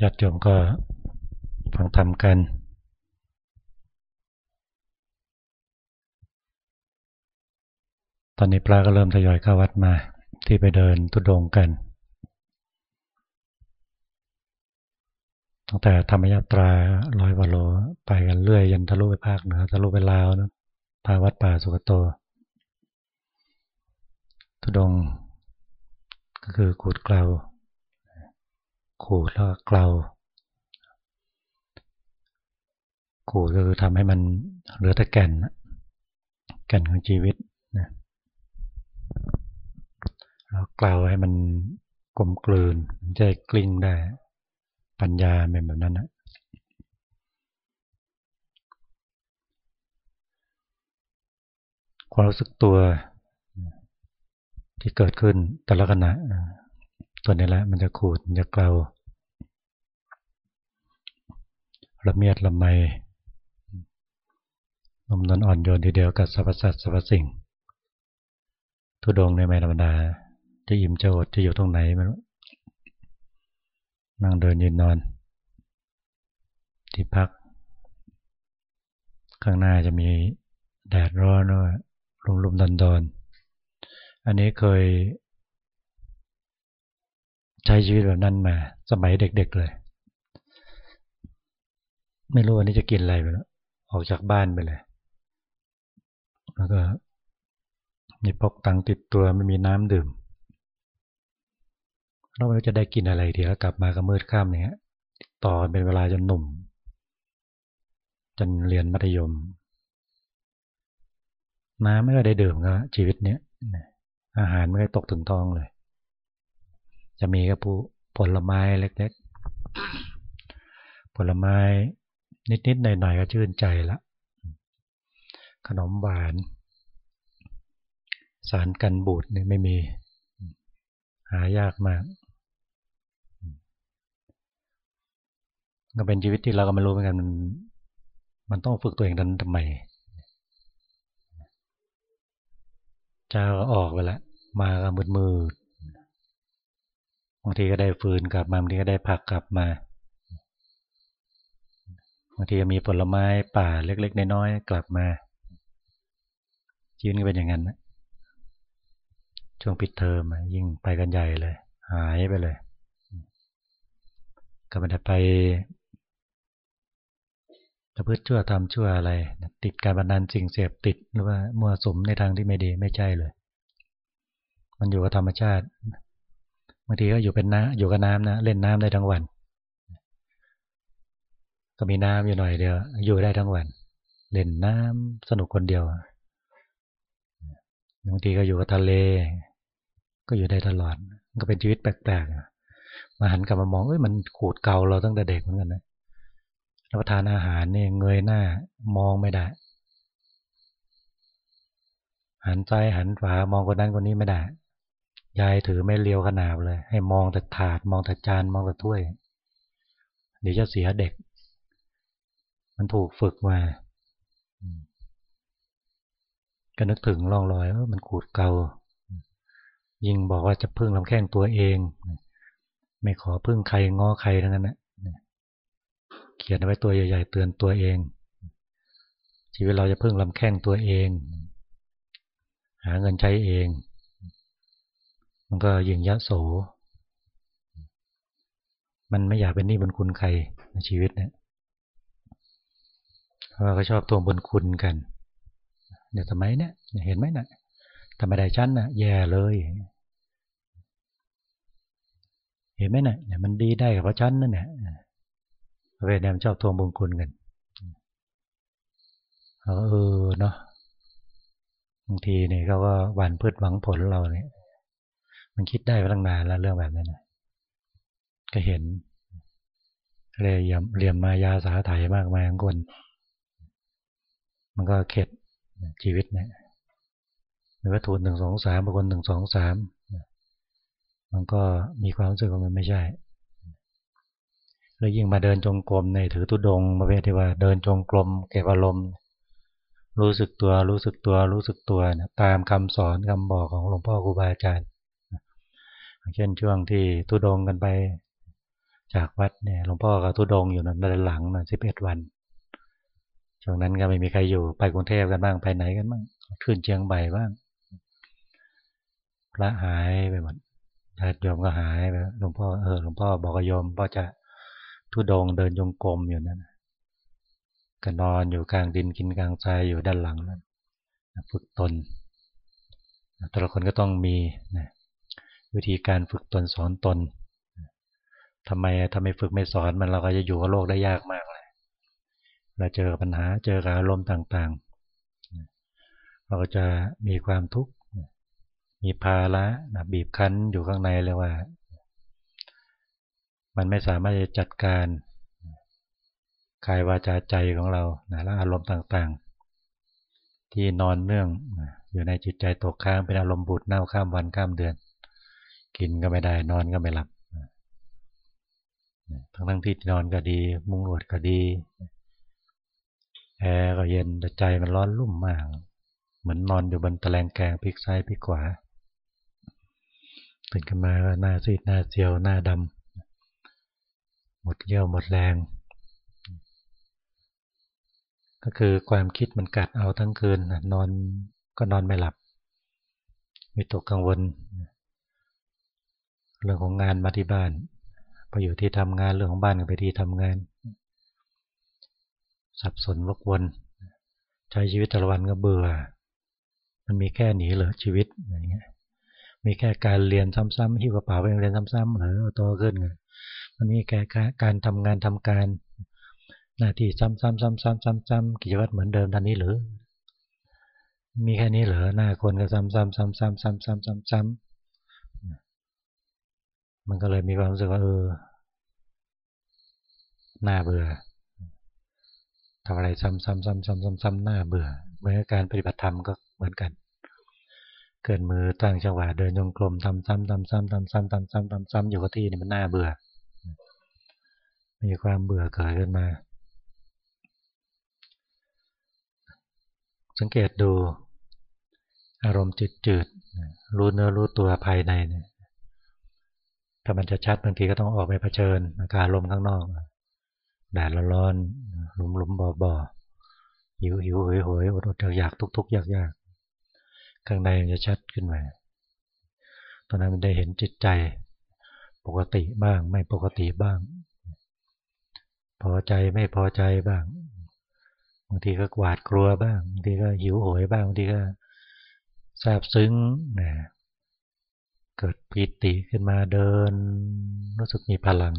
ญาติโยมก็ฟังธรรมกัน ตอนนี้พระก็เริ่มทยอยเข้าวัดมาที่ไปเดินทุดงกัน ตั้งแต่ธรรมยาตราร้อยวโลไปกันเรื่อยยันทะลุไปภาคเหนือทะลุไปลาวนะพาวัดป่าสุกโต ทุดงก็คือขูดเกลา ขูดแล้วเกลาขูดก็คือทำให้มันเหลือแต่แก่น แก่นของชีวิตนะแล้วเกลาให้มันกลมกลืนจะกลิ้งได้ ปัญญาเป็นแบบนั้นนะความรู้สึกตัวที่เกิดขึ้นแต่ละขณะ ตัวนี้แหละมันจะขูดมันจะเกลาละเมียดละไมนมนนอ่อนโยนทีเดียวกับสรรพสัตว์สรรพสิ่ง ทุดงในไม่ธรรมดา จะอิ่มจะอดจะอยู่ตรงไหนไม่รู้นั่งเดินยืนนอน ที่พัก ข้างหน้าจะมีแดดร้อนด้วยลุมลุมดอนดอนอันนี้เคย ใช้ชีวิตแบบนั้นมา สมัยเด็กๆเลย ไม่รู้วันนี้จะกินอะไรไปแล้ว ออกจากบ้านไปเลย แล้วก็มีพกตังติดตัวไม่มีน้ำดื่มเราไม่รู้จะได้กินอะไรทีแล้วกลับมาก็มืดค่ำอย่างเงี้ยต่อเป็นเวลาจนหนุ่ม จนเรียนมัธยม น้ำไม่ได้ดื่มก็ชีวิตเนี้ยอาหารไม่ได้ตกถึงท้องเลย จะมีก็ผู้ผลไม้เล็กๆ ผลไม้นิดๆหน่อยๆก็ชื่นใจละ ขนมหวาน สารกันบูดนี่ไม่มี หายากมากก็เป็นชีวิตที่เราก็ไม่รู้เหมือนกัน มันมันต้องฝึกตัวเองดันทำไมจ้าก็ออกไปละ มาก็มืดมืด บางทีก็ได้ฟืนกลับมาบางทีก็ได้ผักกลับมาบางทีก็มีผลไม้ป่าเล็ก ๆ น้อยๆกลับมาชีวิตก็เป็นอย่างนั้นนะช่วงปิดเทอมยิ่งไปกันใหญ่เลย หายไปเลย ก็ไม่ได้ไปประพฤติชั่วทำชั่วอะไร ติดการบันดาลสิ่งเสพติดหรือว่ามั่วสมในทางที่ไม่ดีไม่ใช่เลย มันอยู่กับธรรมชาติางทีก็อยู่เป็นน้ำอยู่กับน้ำนะเล่นน้ำได้ทั้งวัน ก็มีน้ำอยู่หน่อยเดียว อยู่ได้ทั้งวัน เล่นน้ำสนุกคนเดียวบางทีก็อยู่กับทะเล ก็อยู่ได้ตลอด ก็เป็นชีวิตแปลกๆมาหันกลับมามองเอ้ยมันขูดเกาเราตั้งแต่เด็กเหมือนกันนะรับประทานอาหารเนี่ยเงยหน้ามองไม่ได้ หันซ้ายหันขวามองคนนั้นคนนี้ไม่ได้ ยายถือไม่เลียวขนาบเลย ให้มองแต่ถาด มองแต่จานมองแต่ถ้วย เดี๋ยวจะเสียเด็ก มันถูกฝึกมาก็นึกถึงร่องรอยว่ามันขูดเกายิ่งบอกว่าจะพึ่งลำแข้งตัวเอง ไม่ขอพึ่งใครง้อใครทั้งนั้นนะเขียนไว้ตัวใหญ่ๆเตือนตัวเอง ชีวิตเราจะพึ่งลำแข้งตัวเอง หาเงินใช้เอง มันก็ยิงยะโส มันไม่อยากเป็นหนี้บุญคุณใครในชีวิตเนี่ยเพราะเขาชอบทวงบุญคุณกันเดี๋ยวทำไมเนี่ยเห็นไหมนะ่ะทำไมได้ชั้นนะ่ะ แย่เลย เห็นไหมนะ่ะมันดีได้กับเพราะชั้นนั่นแหละเวทนี่ยชอบทวงบุญคุณกันเออเนาะบางทีเนี่ยเขาก็หวานพืชหวังผลเราเนี่ย มันคิดได้ตั้งนานแล้วเรื่องแบบนั้นนะก็เห็นเรียมเรียมมายาสาไถมากมายของคน มันก็เข็ดชีวิตเนี่ยมีวัตถุหนึ่งสองสามบางคนหนึ่งสองสามมันก็มีความรู้สึกว่ามันไม่ใช่ แล้วยิ่งมาเดินจงกรมในถือตุดงมาเวที่ว่าเดินจงกรมเก็บอารมณ์รู้สึกตัวรู้สึกตัวรู้สึกตัวนะตามคำสอนคำบอกของหลวงพ่อครูบาอาจารย์ เช่นช่วงที่ตุดงกันไป จากวัดเนี่ยหลวงพ่อก็ทุดงอยู่นั่นด้านหลังนะสิบเอ็ดวันช่วงนั้นก็ไม่มีใครอยู่ไปกรุงเทพกันบ้างไปไหนกันบ้างขึ้นเชียงใหม่บ้างพระหายไปหมดญาติโยมก็หายไปหลวงพ่อเออหลวงพ่อบอกโยมพ่อจะทุดงเดินยงกรมอยู่นั่นก็นอนอยู่กลางดินกินกลางทรายอยู่ด้านหลังนั่นฝึกตนแต่ละคนก็ต้องมีนะ วิธีการฝึกตนสอนตนทำไมถ้าไม่ฝึกไม่สอนมันเราก็จะอยู่กับโลกได้ยากมากเลยเราเจอปัญหาเจออารมณ์ต่างๆ เราก็จะมีความทุกข์มีภาระนะบีบคั้นอยู่ข้างในเลยว่า มันไม่สามารถจะจัดการกายวาจาใจของเรานะและอารมณ์ต่างๆ ที่นอนเนื่องอยู่ในจิตใจตกค้างเป็นอารมณ์บูดเน่าข้ามวันข้ามเดือน กินก็ไม่ได้นอนก็ไม่หลับทั้งทั้งที่นอนก็ดี มุ้งหลวดก็ดีแอร์ก็เย็นแต่ใจมันร้อนรุ่มมาก เหมือนนอนอยู่บนตะแลงแกงพลิกซ้ายพลิกขวาตื่นขึ้นมาหน้าซีดหน้าเจียวหน้าดำหมดเยี่ยวหมดแรง ก็คือความคิดมันกัดเอาทั้งคืนนอนก็นอนไม่หลับมีตกกังวล เรื่องของงานมาที่บ้านพออยู่ที่ทำงานเรื่องของบ้านก็ไปที่ทำงาน สับสนวกวนใช้ชีวิตแต่ละวันก็เบื่อ มันมีแค่หนีเหรอชีวิตอย่างเงี้ยมีแค่การเรียนซ้ำๆหิ้วกระเป๋าไปเรียนซ้ำๆเหรอโตขึ้นไงมันมีแค่การทำงานทำการ หน้าที่ซ้ำๆซ้ำๆๆๆกิจวัตรเหมือนเดิมท่านนี้หรือมีแค่นี้เหรอหน้าคนก็ซ้ำๆซ้ำๆซ้ำๆซ้ำๆ มันก็เลยมีความรู้สึกว่าเออหน้าเบื่อทำอะไรซ้ำๆซ้ำๆๆหน้าเบื่อเหมือนการปฏิบัติธรรมก็เหมือนกัน เกินมือตั้งจังหวะเดินยงกลมทำซ้ำทำซ้ำทำซ้ำทำซ้ำทำซ้ำอยู่กับที่นี่มันน่าเบื่อ มีความเบื่อเกิดขึ้นมา สังเกตดูอารมณ์จิตจืดรู้เนื้อรู้ตัวภายในเนี่ย ถ้ามันจะชัดบางทีก็ต้องออกไปเผชิญอากาศลมข้างนอกแดดร้อนหลุมหลุมบ่อบ่อหิวหิวหอยหอยอดอดอยากทุกทุกยากยากข้างในมันจะชัดขึ้นมาตอนนั้นมันได้เห็นจิตใจ ปกติบ้าง ไม่ปกติบ้าง พอใจไม่พอใจบ้างบางทีก็กวาดกลัวบ้างบางทีก็หิวโหยบ้างบางทีก็ซาบซึ้งนะ เกิดปีติขึ้นมาเดิน รู้สึกมีพลัง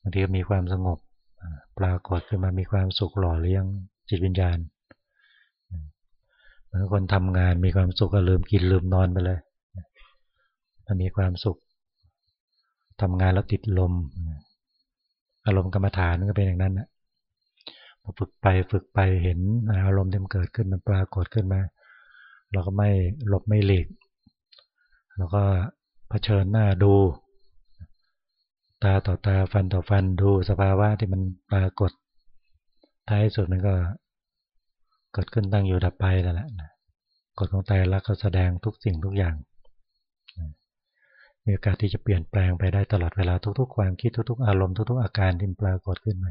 บางทีก็มีความสงบ ปรากฏขึ้นมามีความสุขหล่อเลี้ยงจิตวิญญาณเหมือนคนทำงานมีความสุขก็ลืมกินลืมนอนไปเลยมันมีความสุขทำงานแล้วติดลม อารมณ์กรรมฐานก็เป็นอย่างนั้นนะพอฝึกไปฝึกไปเห็นอารมณ์ที่มันเกิดขึ้นมันปรากฏขึ้นมา เราก็ไม่หลบไม่หลีกเราก็เผชิญหน้าดู ตาต่อตาฟันต่อฟันดูสภาวะที่มันปรากฏ ท้ายสุดมันก็เกิดขึ้นตั้งอยู่ดับไปแล้วแหละกฎของใจรักเขาแสดงทุกสิ่งทุกอย่าง มีโอกาสที่จะเปลี่ยนแปลงไปได้ตลอดเวลาทุกๆ ความคิดทุกๆ อารมณ์ทุกๆ อาการที่ปรากฏขึ้นมา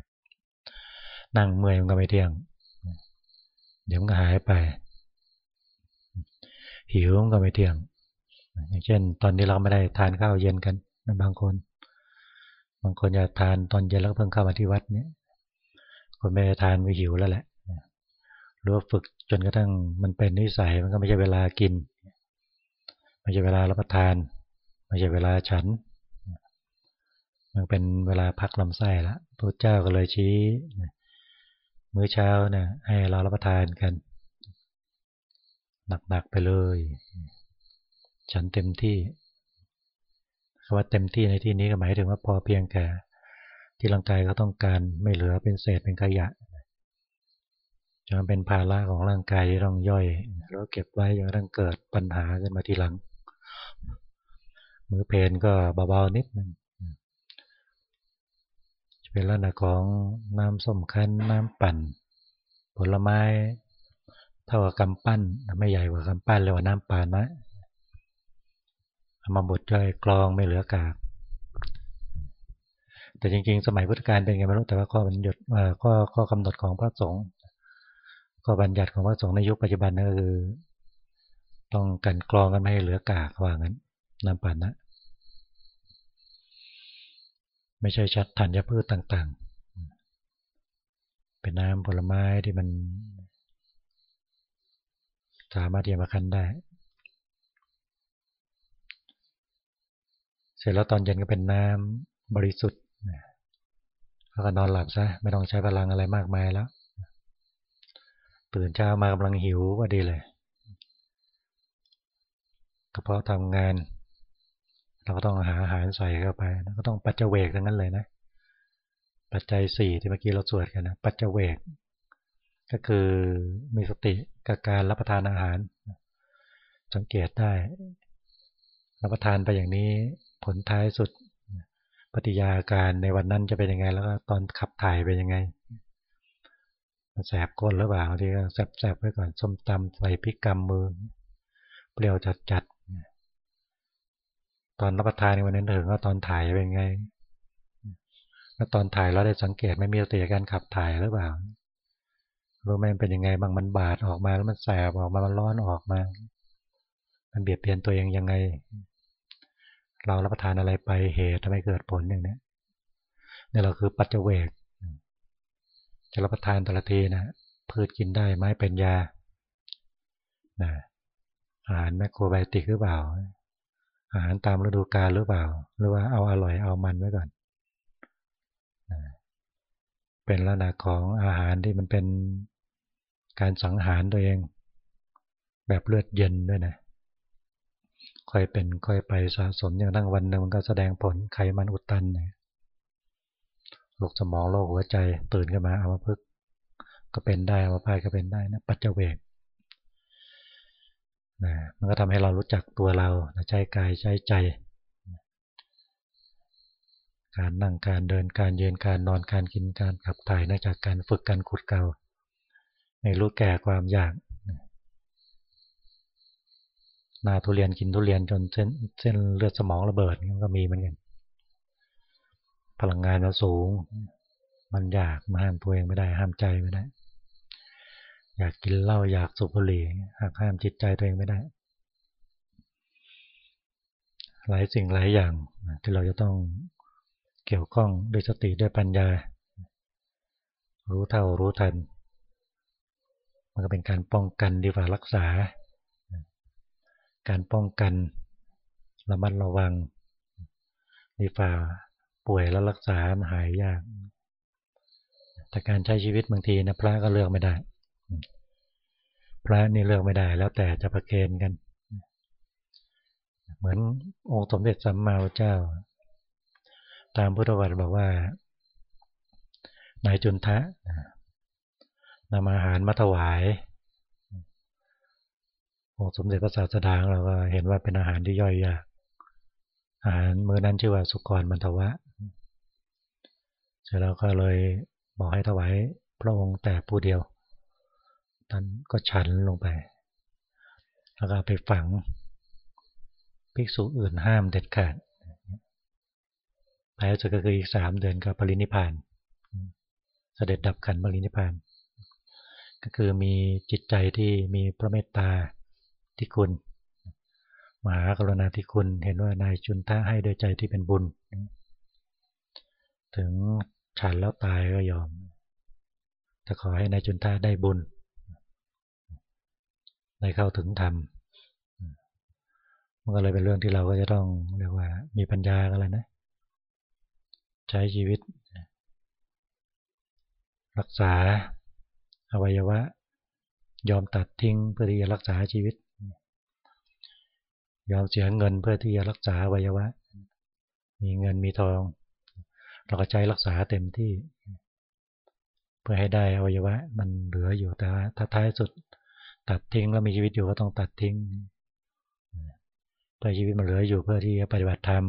นั่งเมื่อยมันก็ไม่เที่ยง เดี๋ยวมันก็หายไป หิวก็ไม่เที่ยง อย่างเช่น ตอนนี้เราไม่ได้ทานข้าวเย็นกันนบางคน บางคนอยากทานตอนเย็นแล้วเพิ่งเข้ามาที่วัดเนี่ยคนไม่ได้ทานไปหิวแล้วแหละหรือฝึกจนกระทั่งมันเป็นนิสัยมันก็ไม่ใช่เวลากิน ไม่ใช่เวลารับประทาน ไม่ใช่เวลาฉัน มันเป็นเวลาพักลำไส้ละพระเจ้าก็เลยชี้ มื้อเช้านี่ให้เรารับประทานกัน หนักๆไปเลย ฉันเต็มที่คำว่าเต็มที่ในที่นี้ก็หมายถึงว่าพอเพียงแก่ที่ร่างกายเขาต้องการไม่เหลือเป็นเศษเป็นขยะจนเป็นภาระของร่างกายที่ต้องย่อยแล้วเก็บไว้จนต้องเกิดปัญหาขึ้นมาทีหลัง มือเพนก็เบาๆนิดนึงจะเป็นลักษณะของน้ำส้มคั้นน้ำปั่น ผลไม้ เท่ากับกำปั้นไม่ใหญ่กว่ากำปั้นเลยว่าน้ำปานะเอามาบดย่อยกรองไม่เหลือกากแต่จริงๆ สมัยพุทธกาลเป็นไงไม่รู้แต่ว่าข้อบัญญัติข้อข้อกำหนดของพระสงฆ์ข้อบัญญัติของพระสงฆ์ในยุคปัจจุบันก็คือ ต้องกันกรองกันไม่ให้เหลือกากว่างั้นน้ำปันนะไม่ใช่ชัดธัญพืชต่างๆ เป็นน้ำผลไม้ที่มัน สามารถที่จะมาคั้นได้ เสร็จแล้วตอนเย็นก็เป็นน้ำบริสุทธิ์แล้วก็นอนหลับซะไม่ต้องใช้พลังอะไรมากมายแล้ว ตื่นเช้ามากำลังหิวก็ดีเลยกระเพาะทำงาน เราก็ต้องหาอาหารใส่เข้าไปก็ต้องปัจเจเวกทั้งนั้นเลยนะ ปัจจัยสี่ที่เมื่อกี้เราสวดกันนะ ปัจเจเวก ก็คือมีสติกับการรับประทานอาหาร สังเกตได้ รับประทานไปอย่างนี้ผลท้ายสุด ปฏิยาการในวันนั้นจะเป็นยังไง แล้วก็ตอนขับถ่ายเป็นยังไงแสบก้นหรือเปล่าที่ก็แสบๆไว้ก่อนส้มตำใส่พริกกำมือ เปรี้ยวจัดตอนรับประทานในวันนั้นถึงว่าตอนถ่ายเป็นยังไงแล้วตอนถ่ายเราได้สังเกตไม่มีสติการขับถ่ายหรือเปล่า รู้ไหมมันเป็นยังไงบางมันบาดออกมาแล้วมันแสบออกมามันร้อนออกมา มันเบียดเบียนตัวเองยังไง เรารับประทานอะไรไปเหตุทำให้เกิดผลอย่างนี้นี่เราคือปัจเจเวกจะรับประทานแต่ละทีนะพืชกินได้ไหมเป็นยานะอาหารแมคโครไบติกหรือเปล่า อาหารตามฤดูกาลหรือเปล่า หรือว่าเอาอร่อยเอามันไว้ก่อนเป็นลักษณะของอาหารที่มันเป็น การสังหารตัวเอง แบบเลือดเย็นด้วยนะค่อยเป็นค่อยไปสะสมอย่างทั้งวันหนึ่งมันก็แสดงผลไขมันอุดตันนี่ยโรคสมองโรคหัวใจตื่นขึ้นมาเอามาพึก ก็เป็นได้เอามาพายก็เป็นได้นะปัจเจเวกนะมันก็ทำให้เรารู้จักตัวเราใช้กายใช้ใจ การนั่งการเดินการเยืนการนอนการกินการขับถ่ายนองจากการฝึกการขุดเก่า ในรู้แก่ความอยากนาทุเรียนกินทุเรียนจนเส้นเส้นเลือดสมองระเบิดก็มีเหมือนกันพลังงานมันสูง มันอยากมาห้ามตัวเองไม่ได้ห้ามใจไม่ได้ อยากกินเหล้าอยากสูบบุหรี่หากห้ามจิตใจตัวเองไม่ได้ หลายสิ่งหลายอย่างที่เราจะต้องเกี่ยวข้องด้วยสติด้วยปัญญา รู้เท่ารู้ทัน มันก็เป็นการป้องกันดีกว่ารักษา การป้องกันระมัดระวังดีกว่าป่วยแล้วรักษาหายยาก แต่การใช้ชีวิตบางทีนะพระก็เลือกไม่ได้ พระนี่เลือกไม่ได้ แล้วแต่จะประเคนกัน เหมือนองค์สมเด็จสัมมามพุทธเจ้า ตามพุทธวัตรบอกว่านายจุนทะ นำอาหารมาถวายองค์สมเด็จพระศาสดาเราก็เห็นว่าเป็นอาหารที่ย่อยยากอาหารมื้อนั้นชื่อว่าสุกรมันทวะเสร็จแล้วก็เลยบอกให้ถวายพระองค์แต่ผู้เดียวท่านก็ฉันลงไป แล้วก็ไปฝังภิกษุอื่นห้ามเด็ดขาดไปสุดก็คืออีกสามเดือนก็ปรินิพาน เสด็จดับขันปรินิพาน ก็คือมีจิตใจที่มีพระเมตตาที่คุณมหากรุณาธิคุณเห็นว่านายจุนท่าให้โดยใจที่เป็นบุญ ถึงฉันแล้วตายก็ยอมจะขอให้นายจุนท่าได้บุญได้เข้าถึงธรรมมันก็เลยเป็นเรื่องที่เราก็จะต้องเรียกว่ามีปัญญากันแล้วนะ ใช้ชีวิต รักษา อวัยวะ ยอมตัดทิ้งเพื่อที่จะรักษาชีวิต ยอมเสียเงินเพื่อที่จะรักษาอวัยวะ มีเงินมีทอง เราก็ใช้รักษาเต็มที่ เพื่อให้ได้อวัยวะ มันเหลืออยู่แต่ถ้าท้ายสุด ตัดทิ้งแล้วมีชีวิตอยู่ก็ต้องตัดทิ้งเพื่อชีวิตมันเหลืออยู่เพื่อที่จะปฏิบัติธรรม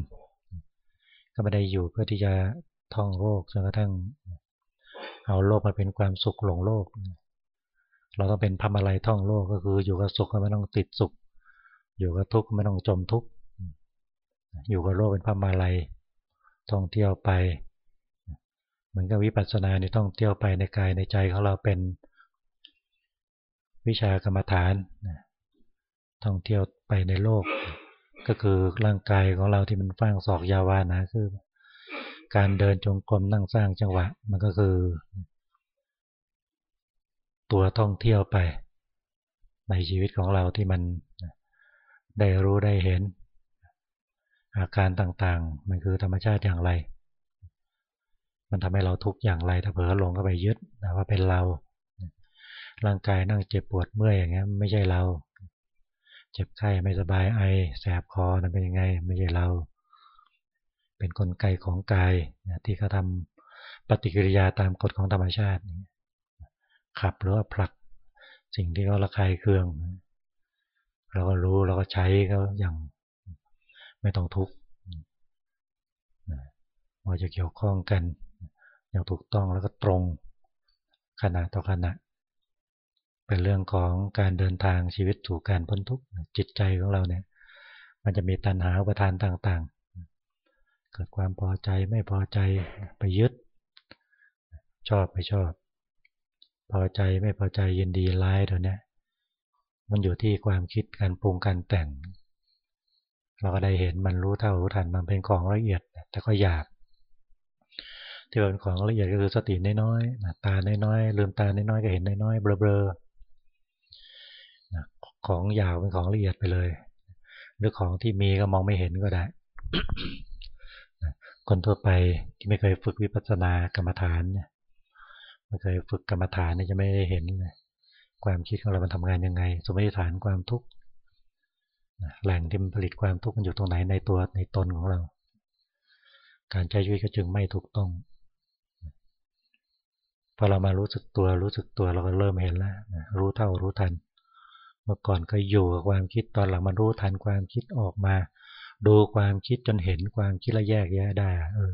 ก็ไม่ได้อยู่เพื่อที่จะท่องโลกจนกระทั่ง เอาโลกมาเป็นความสุขหลงโลก เราต้องเป็นพรรมอะไรท่องโลกก็คือ อยู่กับสุขก็ไม่ต้องติดสุข อยู่กับทุกข์ไม่ต้องจมทุกข์อยู่กับโลกเป็นพรรมอะไรท่องเที่ยวไป เหมือนกับวิปัสสนาในี่องเที่ยวไปในกายในใจของเราเป็นวิชากรรมฐานท่องเที่ยวไปในโลก ก็คือร่างกายของเราที่มันฟังศอกยาวานะคือ การเดินจงกรมนั่งสร้างจังหวะ มันก็คือ ตัวท่องเที่ยวไป ในชีวิตของเราที่มันได้รู้ได้เห็น อาการต่างๆ มันคือธรรมชาติอย่างไร มันทำให้เราทุกข์อย่างไร ถ้าเผลอหลงก็ไปยึดว่าเป็นเรา ร่างกายนั่งเจ็บปวดเมื่อยอย่างเงี้ยไม่ใช่เรา เจ็บไข้ไม่สบายไอแสบคอนั่นเป็นยังไง ไม่ใช่เราเป็นนกลไกของกายที่เขาทำปฏิกิริยาตามกฎของธรรมชาติ ขับหรือว่าผลักสิ่งที่เขาระคายเคือง เราก็รู้เราก็ใช้เขาอย่างไม่ต้องทุกข์ว่าจะเกี่ยวข้องกัน อย่างถูกต้องแล้วก็ตรงขณะต่อขณะ เป็นเรื่องของการเดินทางชีวิตสู่การพ้นทุกข์จิตใจของเราเนี่ย มันจะมีตัณหาอุปทานต่างๆ กิดความพอใจไม่พอใจไปยึด ชอบไม่ชอบ พอใจไม่พอใจยินดีร้ายตัวเนี้ยมันอยู่ที่ความคิดการปรุงการแต่ง เราก็ได้เห็นมันรู้เท่ารู้ทันมันเป็นของละเอียด แต่ก็อยาก ที่เป็นของละเอียดก็คือสติน้อยๆตาน้อยๆลืมตาน้อยๆก็เห็นน้อยๆเบลอๆของยาวเป็นของละเอียดไปเลย หรือของที่มีก็มองไม่เห็นก็ได้ คนทั่วไปที่ไม่เคยฝึกวิปัสสนากรรมฐานเนี่ยไม่เคยฝึกกรรมฐานเนี่ยจะไม่ได้เห็นความคิดของเรามันทำงานยังไง สมมติฐานความทุกข์แหล่งที่มันผลิตความทุกข์มันอยู่ตรงไหนในตัวในตนของเรา การใช้ชีวิตก็จึงไม่ถูกต้องพอเรามารู้สึกตัวรู้สึกตัวเราก็เริ่มเห็นแล้วรู้เท่ารู้ทัน เมื่อก่อนก็อยู่กับความคิดตอนหลังมันรู้ทันความคิดออกมา ดูความคิดจนเห็นความคิดละแยกแยะได้เออ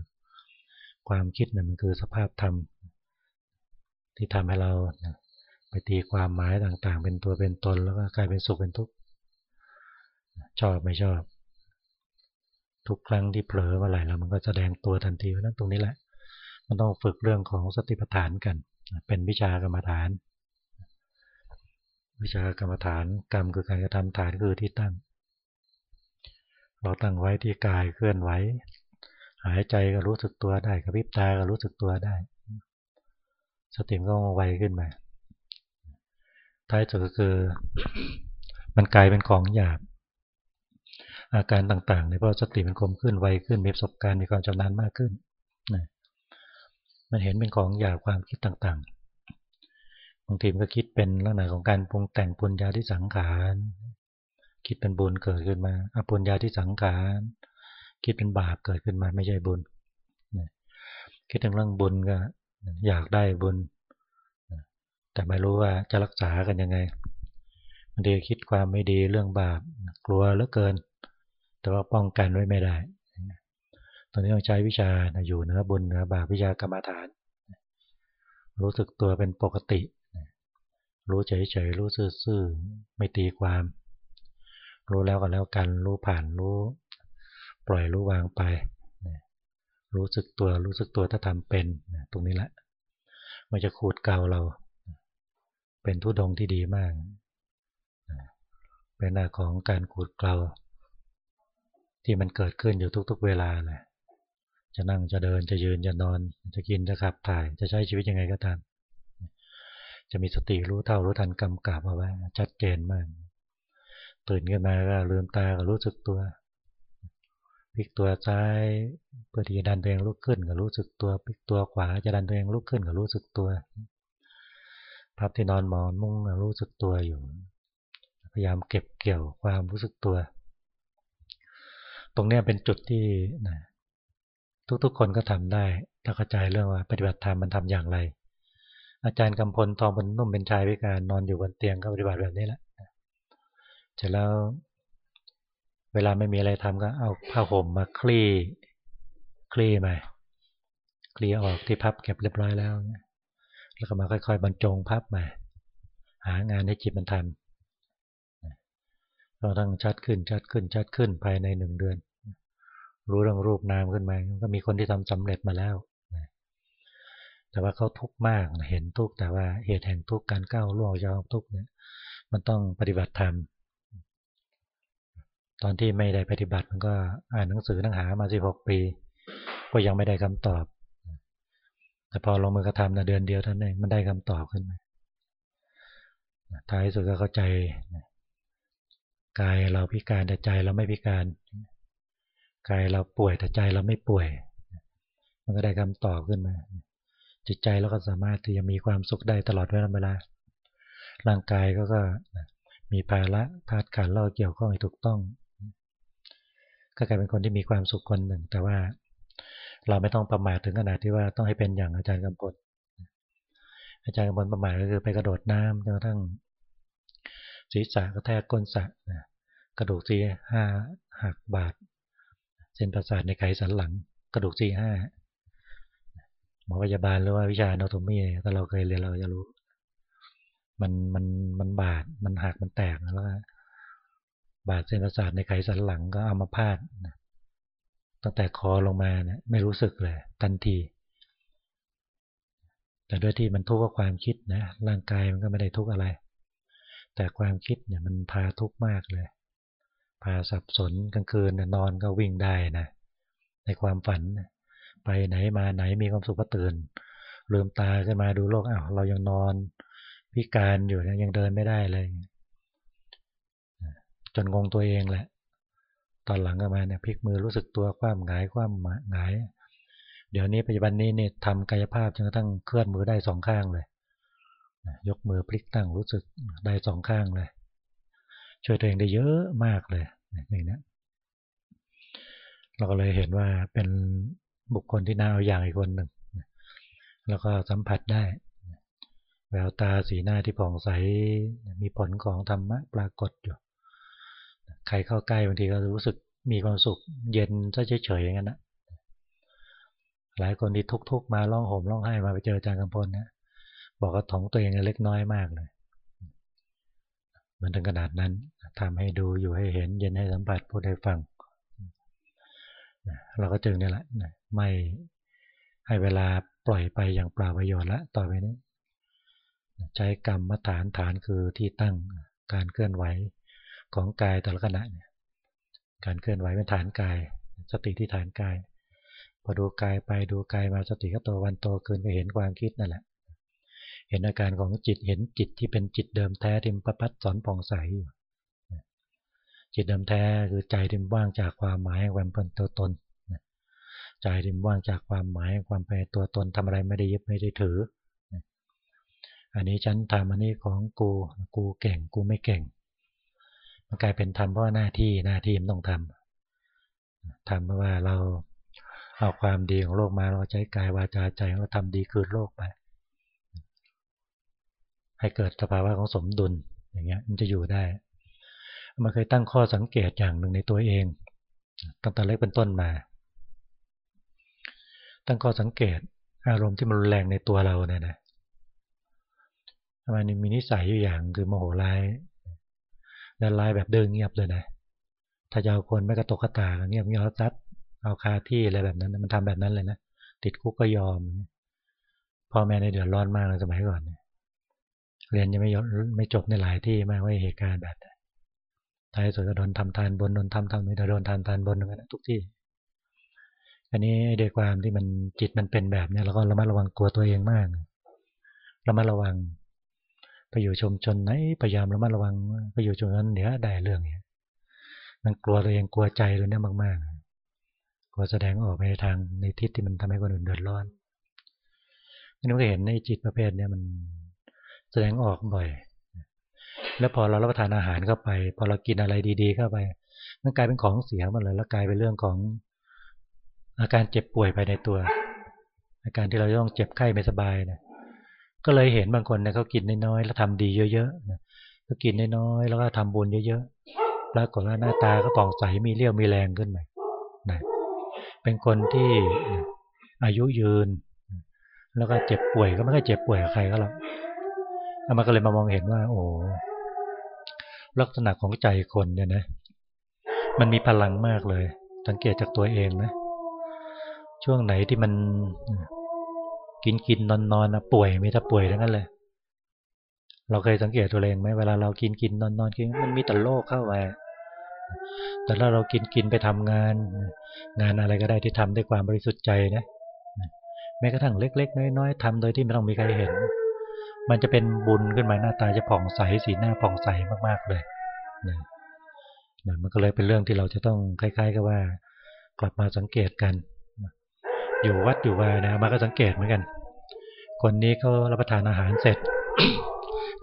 ความคิดเนี่ยมันคือสภาพธรรมที่ทำให้เราไปตีความหมายต่างๆ เป็นตัวเป็นตนแล้วก็กลายเป็นสุขเป็นทุกข์ชอบไม่ชอบ ทุกครั้งที่เผลอเมื่อไหร่แล้วมันก็แสดงตัวทันทีเพราะนั้นตรงนี้แหละ มันต้องฝึกเรื่องของสติปัฏฐานกัน เป็นวิชากรรมฐาน วิชากรรมฐานกรรมคือการกระทำฐานคือที่ตั้ง เราตั้งไว้ที่กายเคลื่อนไหวหายใจก็รู้สึกตัวได้กระพริบตาก็รู้สึกตัวได้ สติมก็ไวขึ้นมาท้ายสุดก็คือ มันกลายเป็นของหยาบ อาการต่างๆในเพราะสติมันคมขึ้นไวขึ้นมีประสบการณ์มีความชำนาญมากขึ้นมันเห็นเป็นของหยาบความคิดต่างๆบางทีมันก็คิดเป็นลักษณะของการปรุงแต่งปุญญาที่สังขาร คิดเป็นบุญเกิดขึ้นมาอปุญญาที่สังขารคิดเป็นบาปเกิดขึ้นมาไม่ใช่บุญคิดถึงเรื่องบุญก็ อยากได้บุญ แต่ไม่รู้ว่าจะรักษากันยังไงบางทีคิดความไม่ดีเรื่องบาปกลัวเหลือเกิน แต่ว่าป้องกันไว้ไม่ได้ ตอนนี้ต้องใช้วิชาอยู่เหนือบุญเหนือบาปวิชากรรมฐาน รู้สึกตัวเป็นปกติ รู้เฉยๆรู้ซื่อๆไม่ตีความ รู้แล้วก็แล้วกันรู้ผ่านรู้ ปล่อยรู้วางไป รู้สึกตัวรู้สึกตัวถ้าทำเป็นตรงนี้แหละมันจะขูดเกาเรา เป็นทุดงที่ดีมาก เป็นหน้าของการขูดเกลาที่มันเกิดขึ้นอยู่ทุก ๆ เวลาเลยจะนั่งจะเดินจะยืนจะนอน จะกินจะขับถ่ายจะใช้ชีวิตยังไงก็ตามจะมีสติรู้เท่ารู้ทันกำกับเอาไว้ชัดเจนมาก ตื่นขึ้นมาก็ลืมตาก็รู้สึกตัวพลิกตัวซ้ายเพื่อที่จะดันตัวเองลุกขึ้นก็รู้สึกตัวพลิกตัวขวาจะดันตัวเองลุกขึ้นก็รู้สึกตัวพับที่นอนหมอนมุ่งรู้สึกตัวอยู่ พยายามเก็บเกี่ยวความรู้สึกตัว ตรงนี้เป็นจุดที่ทุกๆคนก็ทำได้ ถ้าเข้าใจเรื่องว่าปฏิบัติธรรมมันทำอย่างไร อาจารย์กำพลทองบนนุ่มเป็นชายวิการนอนอยู่บนเตียงก็ปฏิบัติแบบนี้แหละ เสร็จแล้ว เวลาไม่มีอะไรทำก็เอาผ้าห่มมาคลี่คลี่ไปคลี่ออกที่พับเก็บเรียบร้อยแล้ว แล้วก็มาค่อย ๆ บรรจงพับมา หางานให้จิตมันทำเราต้องชัดขึ้นชัดขึ้นชัดขึ้นภายในหนึ่งเดือน รู้เรื่องรูปนามขึ้นมา ก็มีคนที่ทำสำเร็จมาแล้วแต่ว่าเขาทุกข์มากเห็นทุกข์แต่ว่าเหตุแห่งทุกข์การก้าวล่วงจากทุกข์เนี่ยมันต้องปฏิบัติธรรม ตอนที่ไม่ได้ปฏิบัติมันก็อ่านหนังสือหนังหามาสิบหกปี ก็ยังไม่ได้คำตอบ แต่พอลงมือกระทำนะเดือนเดียวเท่านั้นเองมันได้คำตอบขึ้นมาท้ายสุดก็เข้าใจกายเราพิการแต่ใจเราไม่พิการกายเราป่วยแต่ใจเราไม่ป่วย มันก็ได้คำตอบขึ้นมา จิตใจเราก็สามารถที่จะมีความสุขได้ตลอดเวลาร่างกายก็ก็มีภาระธาตุขันเราเกี่ยวข้องให้ถูกต้อง ก็กลายเป็นคนที่มีความสุขคนหนึ่ง แต่ว่าเราไม่ต้องประมาทถึงขนาดที่ว่าต้องให้เป็นอย่างอาจารย์กำพลอาจารย์กำพลประมาทก็คือไปกระโดดน้ำจนกระทั่งศีรษะก็แทกก้นสะกระดูกสี่ห้าหักบาดเส้นประสาทในไขสันหลัง กระดูกสี่ห้าหมอพยาบาลหรือว่าวิชาโนโทมีถ้าเราเคยเรียนเราจะรู้ มันมันมันบาดมันหักมันแตกแล้ว บาดเส้นประสาทในไขสันหลังก็เอามาพาดตั้งแต่คอลงมาเนี่ยไม่รู้สึกเลยทันที แต่ด้วยที่มันทุกข์กับความคิดนะร่างกายมันก็ไม่ได้ทุกข์อะไร แต่ความคิดเนี่ยมันพาทุกข์มากเลย พาสับสนกลางคืนนอนก็วิ่งได้นะในความฝันไปไหนมาไหนมีความสุขก็ตื่นลืมตาขึ้นมาดูโลกอ้าวเรายังนอนพิการอยู่นะยังเดินไม่ได้เลย จนงงตัวเองแหละ ตอนหลังก็มาเนี่ยพลิกมือรู้สึกตัวคว่ำหงายคว่ำหงาย เดี๋ยวนี้ปัจจุบันนี้เนี่ยทำกายภาพจนกระทั่งเคลื่อนมือได้สองข้างเลย ยกมือพลิกตั้งรู้สึกได้สองข้างเลย ช่วยตัวเองได้เยอะมากเลยอย่างนี้เราก็เลยเห็นว่าเป็นบุคคลที่น่าเอาอย่างอีกคนหนึ่ง แล้วก็สัมผัสได้ แววตาสีหน้าที่ผ่องใส มีผลของธรรมะปรากฏอยู่ ใครเข้าใกล้บางทีก็รู้สึกมีความสุข เย็นซะเฉยๆอย่างนั้นนะหลายคนที่ทุกๆมาร้องห่มร้องไห้มาไปเจออาจารย์กำพลนะบอกว่าของตัวเองเล็กน้อยมากเลยมันถึงขนาดนั้นทำให้ดูอยู่ให้เห็น เย็นให้สัมผัสพูดให้ฟังเราก็จึงนี่แหละไม่ให้เวลาปล่อยไปอย่างเปล่าประโยชน์ละต่อไปนี้ ใช้กรรมฐานฐานคือที่ตั้งการเคลื่อนไหว ของกายแต่ละขณะเนี่ยการเคลื่อนไหวเป็นฐานกาย สติที่ฐานกาย พอดูกายไปดูกายมาสติก็โตวันโตขึ้นไปเห็นความคิดนั่นแหละ เห็นอาการของจิตเห็นจิตที่เป็นจิตเดิมแท้ที่มันประพัดสอนผ่องใสอยู่จิตเดิมแท้คือใจที่ว่างจากความหมายความเป็นตัวตนใจที่ว่างจากความหมายความเป็นตัวตนทำอะไรไม่ได้ยึดไม่ได้ถือ อันนี้ฉันทำอันนี้ของกูกูเก่งกูไม่เก่ง มันกลายเป็นทำเพราะหน้าที่หน้าที่มันต้องทำทำเพราะว่าเราเอาความดีของโลกมาเราใช้กายวาจาใจเราทำดีคืนโลกไป ให้เกิดสภาวะของสมดุลอย่างเงี้ย มันจะอยู่ได้ มันเคยตั้งข้อสังเกตอย่างหนึ่งในตัวเองตั้งแต่เล็กเป็นต้นมา ตั้งข้อสังเกตอารมณ์ที่มันรุนแรงในตัวเราเนี่ยนะมันมีนิสัยอยู่อย่างคือโมโหร้าย และร้ายแบบเดินเงียบเลยนะ ถ้าจะเอาคนไม่กระตกกระตาเงียบเงียบซัดเอาคาที่อะไรแบบนั้น มันทำแบบนั้นเลยนะ ติดคุกก็ยอมพ่อแม่ในเดือดร้อนมากเลยสมัยก่อน เรียนยังไม่ยไม่จบในหลายที่มากว่าเหตุการณ์แบบท้ายสุดก็โดนทำทานบนโดนทำทำนี่โดนทานทานบนกันทุกที่ อันนี้ด้วยความที่มันจิตมันเป็นแบบเนี้เราก็ระมัดระวังกลัวตัวเองมากระมัดระวัง ไปอยู่ชุมชนไหนพยายามระมัดระวังไปอยู่ชุมชนเหนือได้เรื่องเนี้ยมันกลัวตัวเองกลัวใจเลยเนี่ยมากๆกลัวแสดงออกไปทางในทิศที่มันทำให้คนอื่นเดือดร้อนนี่เราก็เห็นในจิตประเภทเนี้ยมันแสดงออกบ่อย แล้วพอเรารับประทานอาหารเข้าไป พอเรากินอะไรดี ๆ เข้าไป มันกลายเป็นของเสียมาเลยแล้วกลายเป็นเรื่องของอาการเจ็บป่วยภายในตัว อาการที่เราต้องเจ็บไข้ไม่สบายนะ ก็เลยเห็นบางคนเนี่ยเขากินน้อยๆแล้วทำดีเยอะๆนะก็กินน้อยๆแล้วก็ทำบุญเยอะๆปรากฏว่าหน้าตาก็ป่องใสมีเรี่ยวมีแรงขึ้นมานะเป็นคนที่อายุยืน แล้วก็เจ็บป่วยก็ไม่ค่อยเจ็บป่วยกับใครก็หรอกอามาก็เลยมามองเห็นว่า โอ้ลักษณะของใจคนเนี่ยนะ มันมีพลังมากเลย สังเกตจากตัวเองนะ ช่วงไหนที่มัน กินกินนอนนอนนะป่วยมีแต่ป่วยทั้งนั้นเลย เราเคยสังเกตตัวเองไหมเวลาเรากินกินนอนนอนกินมันมีแต่โรคเข้าไปแต่ถ้าเรากินกินไปทำงาน งานอะไรก็ได้ที่ทำด้วยความบริสุทธิ์ใจนะแม้กระทั่งเล็ก ๆ น้อยๆทำโดยที่ไม่ต้องมีใครเห็น มันจะเป็นบุญขึ้นมาหน้าตาจะผ่องใสสีหน้าผ่องใสมากๆเลยนะนะมันก็เลยเป็นเรื่องที่เราจะต้องคล้าย ๆ กับว่า กลับมาสังเกตกัน อยู่วัดอยู่วานะมาก็สังเกตเหมือนกัน คนนี้เขารับประทานอาหารเสร็จ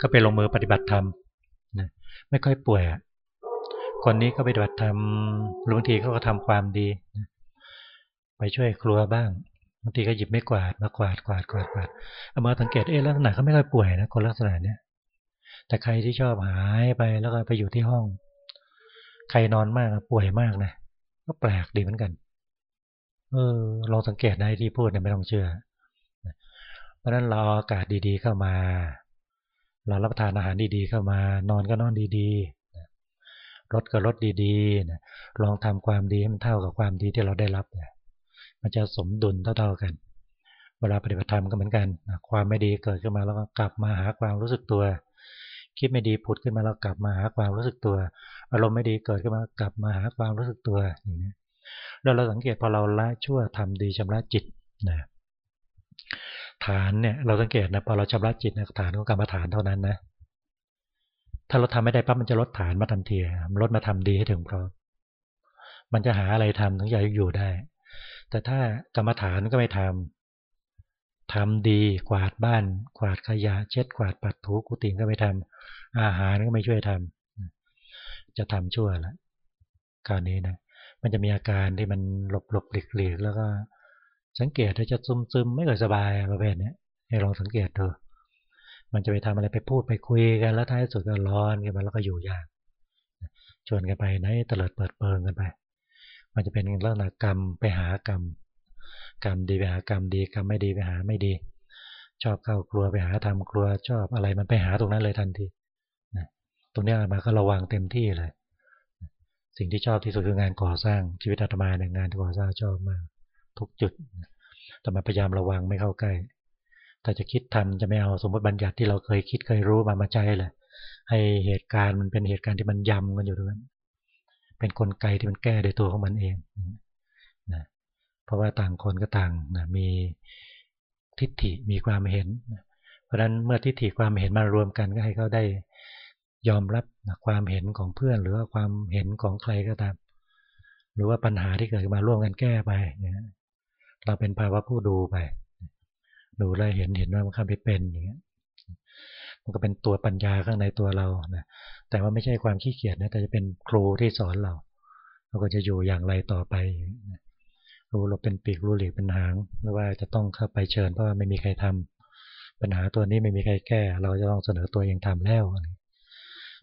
ก็ไปลงมือปฏิบัติธรรมนะไม่ค่อยป่วยคนนี้ก็ไปปฏิบัติธรรมบางทีเขาก็ทำความดีนะไปช่วยครัวบ้างบางทีก็หยิบไม่กวาดมากวาดกวาดกวาดกวาดเอามาสังเกตเอ๊ะลักษณะเขาไม่ค่อยป่วยนะคนลักษณะเนี้ยแต่ใครที่ชอบหายไปแล้วก็ไปอยู่ที่ห้อง ใครนอนมากป่วยมากนะก็แปลกดีเหมือนกัน เออลองสังเกตได้ที่พูดเนี่ยไม่ต้องเชื่อ เพราะฉะนั้นเราอากาศดีๆเข้ามา เรารับประทานอาหารดีๆเข้ามา นอนก็นอนดีๆรถก็รถดีๆลองทำความดีให้มันเท่ากับความดีที่เราได้รับเนี่ยมันจะสมดุลเท่าๆกัน เวลาปฏิบัติธรรมก็เหมือนกัน ความไม่ดีเกิดขึ้นมาแล้วก็กลับมาหาความรู้สึกตัว คิดไม่ดีผุดขึ้นมาแล้วกลับมาหาความรู้สึกตัว อารมณ์ไม่ดีเกิดขึ้นมากลับมาหาความรู้สึกตัวอย่างนี้ แล้วเราสังเกตพอเราละชั่วทำดีชำระจิตนะฐานเนี่ยเราสังเกตนะพอเราชำระจิตนะฐานของกรรมฐานเท่านั้นนะถ้าเราทำไม่ได้ปั๊บมันจะลดฐานมาทันทีมันลดมาทำดีให้ถึงพร้อมมันจะหาอะไรทำถึงจะอยู่ได้ แต่ถ้ากรรมฐานก็ไม่ทำทำดีกวาดบ้าน กวาดขยะ เช็ดกวาดปัดถูกุฏิก็ไม่ทำอาหารก็ไม่ช่วยทำจะทำชั่วแล้วการนี้นะ มันจะมีอาการที่มันหลบหลบหลีกหลีกแล้วก็สังเกตจะซึมซึมไม่ค่อยสบายประเภทนี้ให้ลองสังเกตเถอะมันจะไปทำอะไรไปพูดไปคุยกันแล้วท้ายสุดก็ร้อนกันไปแล้วก็อยู่ยากชวนกันไปไหนเตลิดเปิดเปิงกันไป มันจะเป็นลักษณะกรรมไปหากรรม กรรมดีไปหากรรมดีกรรมไม่ดีไปหาไม่ดี ชอบเข้าครัวไปหาทำครัวชอบอะไรมันไปหาตรงนั้นเลยทันทีตรงนี้มาก็ระวังเต็มที่เลย สิ่งที่ชอบที่สุดคืองานก่อสร้างชีวิตอาตมาเนี่ยงานก่อสร้างชอบมาก ทุกจุดแต่มาพยายามระวังไม่เข้าใกล้ถ้าจะคิดทำจะไม่เอาสมมติบัญญัติที่เราเคยคิดเคยรู้มามาใจเลยให้เหตุการณ์มันเป็นเหตุการณ์ที่มันยำกันอยู่ตรงนั้นเป็นนกลไกที่มันแก้โดยตัวของมันเองนะเพราะว่าต่างคนก็ต่างนะมีทิฏฐิมีความเห็น เพราะฉะนั้นเมื่อทิฏฐิความเห็นมารวมกันก็ให้เขาได้ ยอมรับนะความเห็นของเพื่อน หรือว่าความเห็นของใครก็ตาม หรือว่าปัญหาที่เกิดมาร่วมกันแก้ไปนะเราเป็นภาวะผู้ดูไป ดูแลเห็นเห็นว่ามันข้ามไปเป็นอย่างเงี้ยมันก็เป็นตัวปัญญาข้างในตัวเรานะแต่ว่าไม่ใช่ความขี้เกียจนะแต่จะเป็นครูที่สอนเราเราก็จะอยู่อย่างไรต่อไปรู้เราเป็นปีกรู้หลีกเป็นหางไม่ว่าจะต้องเข้าไปเชิญเพราะว่าไม่มีใครทำปัญหาตัวนี้ไม่มีใครแก้ เราจะต้องเสนอตัวเองทำแล้ว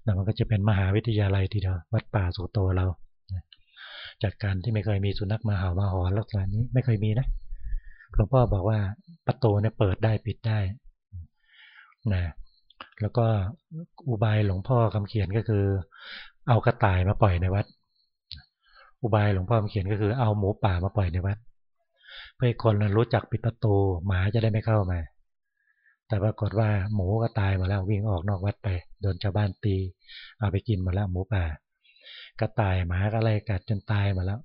นะมันก็จะเป็นมหาวิทยาลัยทีเดียววัดป่าสุโตเราจากการที่ไม่เคยมีสุนัขมาเห่ามาหอนลักษณะนี้ไม่เคยมีนะหลวงพ่อบอกว่าประตูเนี่ยเปิดได้ปิดได้นะแล้วก็อุบายหลวงพ่อคำเขียนก็คือ เอากระต่ายมาปล่อยในวัด อุบายหลวงพ่อคำเขียนก็คือเอาหมูป่ามาปล่อยในวัด เพื่อคนรู้จักปิดประตูหมาจะได้ไม่เข้ามา แต่ปรากฏว่าหมูก็ตายมาแล้ววิ่งออกนอกวัดไปโดนชาวบ้านตี เอาไปกินมาแล้วหมูป่า กระต่ายหมาก็ไล่กัดจนตายมาแล้ว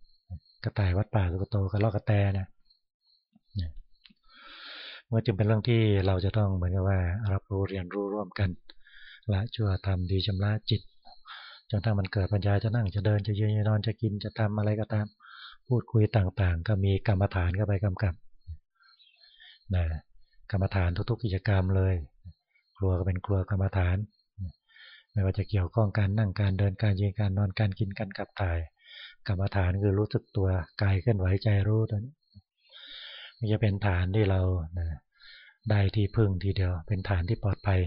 กระต่ายวัดป่าสุกโตกระลอกกระแตนะว่าจึงเป็นเรื่องที่เราจะต้องเหมือนกับว่า รับรู้เรียนรู้ร่วมกันละชั่วทำดีชำระจิตจนถ้ามันเกิดปัญญาจะนั่งจะเดินจะยืนจะนอนจะกินจะทำอะไรก็ตาม พูดคุยต่างๆ ก็มีกรรมฐานเข้าไปกำกับนะ กรรมฐานทุกๆกิจกรรมเลย ครัวก็เป็นครัวกรรมฐาน ไม่ว่าจะเกี่ยวข้องการนั่งการเดินการยืนการนอนการกินการขับถ่าย กรรมฐานคือรู้สึกตัวกายเคลื่อนไหวใจรู้ตัวนี้มันจะเป็นฐานที่เรานะได้ที่พึ่งทีเดียว เป็นฐานที่ปลอดภัย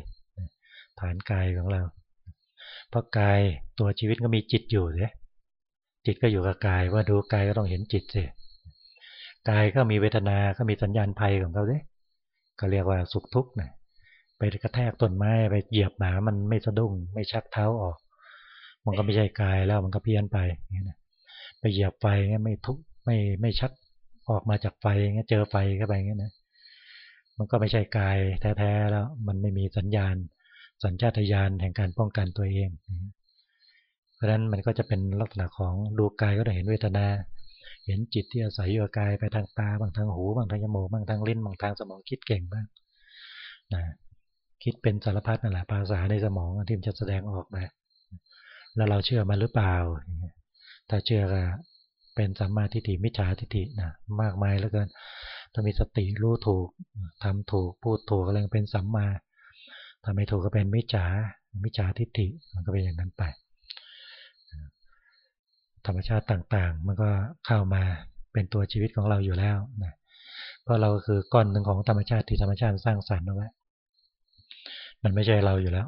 ฐานกายของเรา เพราะกายตัวชีวิตก็มีจิตอยู่เลยจิตก็อยู่กับกายว่าดูกายก็ต้องเห็นจิตสิกายก็มีเวทนา ก็มีสัญญาณภัยของเขาสิ ก็เรียกว่าสุขทุกข์นะไปกระแทกต้นไม้ไปเหยียบหมามันไม่สะดุ้ง ไม่ชักเท้าออก มันก็ไม่ใช่กายแล้วมันก็เพี้ยนไปนไปเหยียบไฟเงี้ยไม่ทุกไม่ไม่ชักออกมาจากไฟเงี้ยเจอไฟเข้าไปเงี้ยนะมันก็ไม่ใช่กายแท้ๆแล้ว มันไม่มีสัญญาณ สัญชาตญาณแห่งการป้องกันตัวเอง เพราะฉะนั้นมันก็จะเป็นลักษณะของดูกายก็ได้เห็นเวทนา เห็นจิตที่อาศัยอยู่กายไปทางตาบางทางหูบางทางจมูกบางทางลิ้นบางทางสมองคิดเก่งบ้างนะคิดเป็นสารพัดนั่นแหละภาษาในสมองที่มันจะแสดงออกมาแล้วเราเชื่อมันหรือเปล่า ถ้าเชื่อก็เป็นสัมมาทิฏฐิมิจฉาทิฏฐินะมากมายแล้วกันถ้ามีสติรู้ถูกทำถูกพูดถูกอะไรเป็นสัมมาถ้าไม่ถูกก็เป็นมิจฉามิจฉาทิฏฐิมันก็เป็นอย่างนั้นไป ธรรมชาติต่างๆ มันก็เข้ามาเป็นตัวชีวิตของเราอยู่แล้วนะเพราะเราคือก้อนหนึ่งของธรรมชาติที่ธรรมชาติสร้างสรรค์เอาไว้มันไม่ใช่เราอยู่แล้ว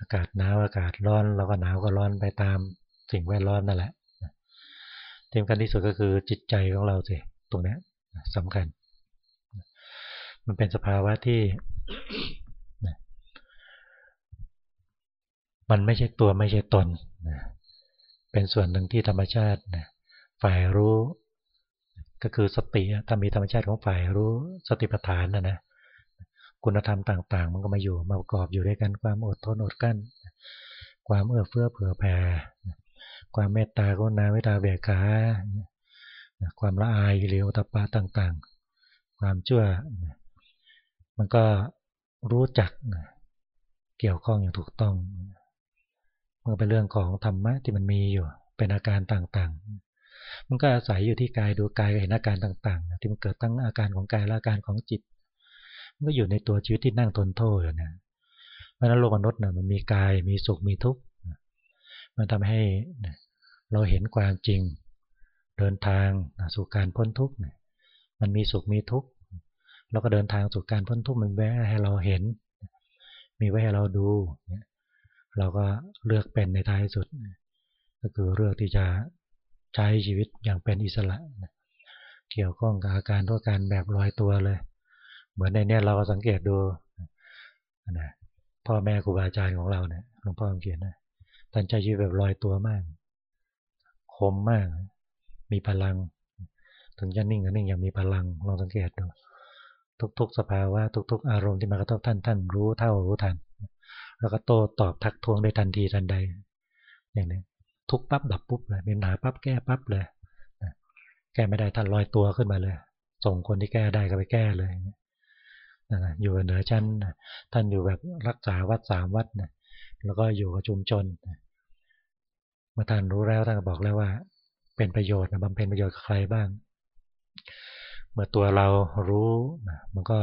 อากาศหนาวอากาศร้อนเราก็หนาวก็ร้อนไปตามสิ่งแวดล้อมนั่นแหละที่สำคัญที่สุดก็คือจิตใจของเราสิตรงนี้สำคัญ มันเป็นสภาวะที่มันไม่ใช่ตัวไม่ใช่ตน เป็นส่วนหนึ่งที่ธรรมชาติฝ่ายรู้ ก็คือสติถ้ามีธรรมชาติของฝ่ายรู้สติปัฏฐานนะนะคุณธรรมต่าง ๆ มันก็มาอยู่มาประกอบอยู่ด้วยกันความอดทนอดกั้น ความเอื้อเฟื้อเผื่อแผ่ความเมตตากรุณาเมตตาเบียขาความละอายเรียวตปาต่างๆ ความชั่วมันก็รู้จักเกี่ยวข้องอย่างถูกต้อง มันเป็นเรื่องของธรรมะที่มันมีอยู่ เป็นอาการต่างๆ มันก็อาศัยอยู่ที่กายดูกายเห็นอาการต่างๆ ที่มันเกิดตั้งอาการของกายและอาการของจิต มันก็อยู่ในตัวชีวิตที่นั่งทนโทษอยู่นะเพราะนั้นโลกมนุษย์เนี่ยมันมีกายมีสุขมีทุกข์มันทำให้เราเห็นความจริง เดินทางสู่การพ้นทุกข์มันมีสุขมีทุกข์เราก็เดินทางสู่การพ้นทุกข์มันแวะให้เราเห็น มีไว้ให้เราดูเราก็เลือกเป็นในท้ายสุด ก็คือเลือกที่จะใช้ชีวิตอย่างเป็นอิสระ เกี่ยวข้องกับอาการทั่วการแบบลอยตัวเลย เหมือนในนี้เราก็สังเกตดูนะพ่อแม่ครูบาอาจารย์ของเราเนี่ยหลวงพ่อเขียนนะท่านใช้ชีวิตแบบลอยตัวมาก คมมาก มีพลัง ถึงจะนิ่งก็นิ่งอย่างมีพลังลองสังเกตดูทุก ๆ สภาวะทุก ๆ อารมณ์ที่มากระทบท่านท่านรู้เท่ารู้ทัน แล้วก็โต้ตอบทักท้วงได้ทันทีทันใด อย่างนี้ทุกปั๊บดับปุ๊บเลยมีปัญหาปั๊บแก้ปั๊บเลยแก้ไม่ได้ท่านลอยตัวขึ้นมาเลย ส่งคนที่แก้ได้ก็ไปแก้เลยอยู่เหนือชั้นท่านอยู่แบบรักษาวัดสามวัดนะแล้วก็อยู่กับชุมชนเมื่อท่านรู้แล้วท่านก็บอกแล้วว่า เป็นประโยชน์นะบำเพ็ญประโยชน์กับใครบ้าง เมื่อตัวเรารู้นะมันก็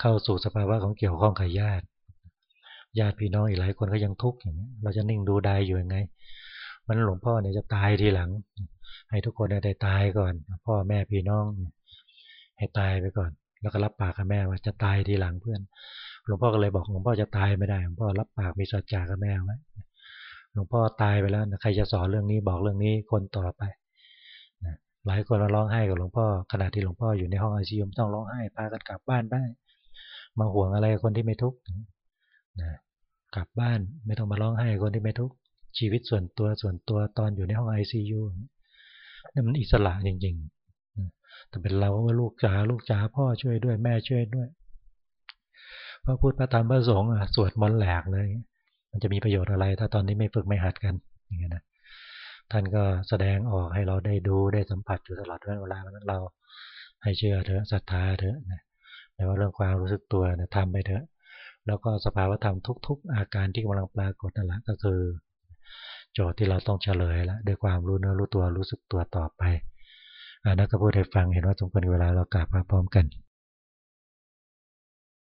เข้าสู่สภาวะของเกี่ยวข้องกับญาติ ญาติพี่น้องอีกหลายคนก็ยังทุกข์อย่างนี้เราจะนิ่งดูได้อยู่ยังไงมันหลวงพ่อเนี่ยจะตายทีหลัง ให้ทุกคนได้ตายก่อน พ่อแม่พี่น้อง ให้ตายไปก่อน แล้วก็รับปากกับแม่ว่าจะตายทีหลังเพื่อน หลวงพ่อก็เลยบอกหลวงพ่อจะตายไม่ได้หลวงพ่อรับปากมีสัจจะกับแม่ไว้หลวงพ่อตายไปแล้วใครจะสอนเรื่องนี้บอกเรื่องนี้คนต่อไปนะหลายคนมาร้องไห้กับหลวงพ่อขณะที่หลวงพ่ออยู่ในห้องไอซียูต้องร้องไห้พากันกลับบ้านได้มาห่วงอะไรคนที่ไม่ทุกข์นะ กลับบ้าน ไม่ต้องมาร้องไห้คนที่ไม่ทุกข์ชีวิตส่วนตัวส่วนตัวตอนอยู่ในห้องไอซียูนี่มันอิสระจริงๆแต่เป็นเราว่าลูกจ๋าลูกจ๋าพ่อช่วยด้วยแม่ช่วยด้วยพระพุทธพระธรรมพระสงฆ์สวดมนต์แหลกเลย มันจะมีประโยชน์อะไร ถ้าตอนนี้ไม่ฝึกไม่หัดกันอย่างเงี้ยนะท่านก็แสดงออกให้เราได้ดูได้สัมผัสอยู่ตลอดเวลานั้นเราให้เชื่อเถอะศรัทธาเถอะนะแต่ว่าเรื่องความรู้สึกตัวนะทำไปเถอะ แล้วก็สภาวธรรมทุก ๆ อาการที่กำลังปรากฏนั่นแหละก็คือ โจทย์ที่เราต้องเฉลยแล้วด้วยความรู้เนื้อรู้ตัวรู้สึกตัวต่อไปอันนั้นก็พูดให้ฟังเห็นว่าสมควรเวลาเรากลับมาพร้อมกัน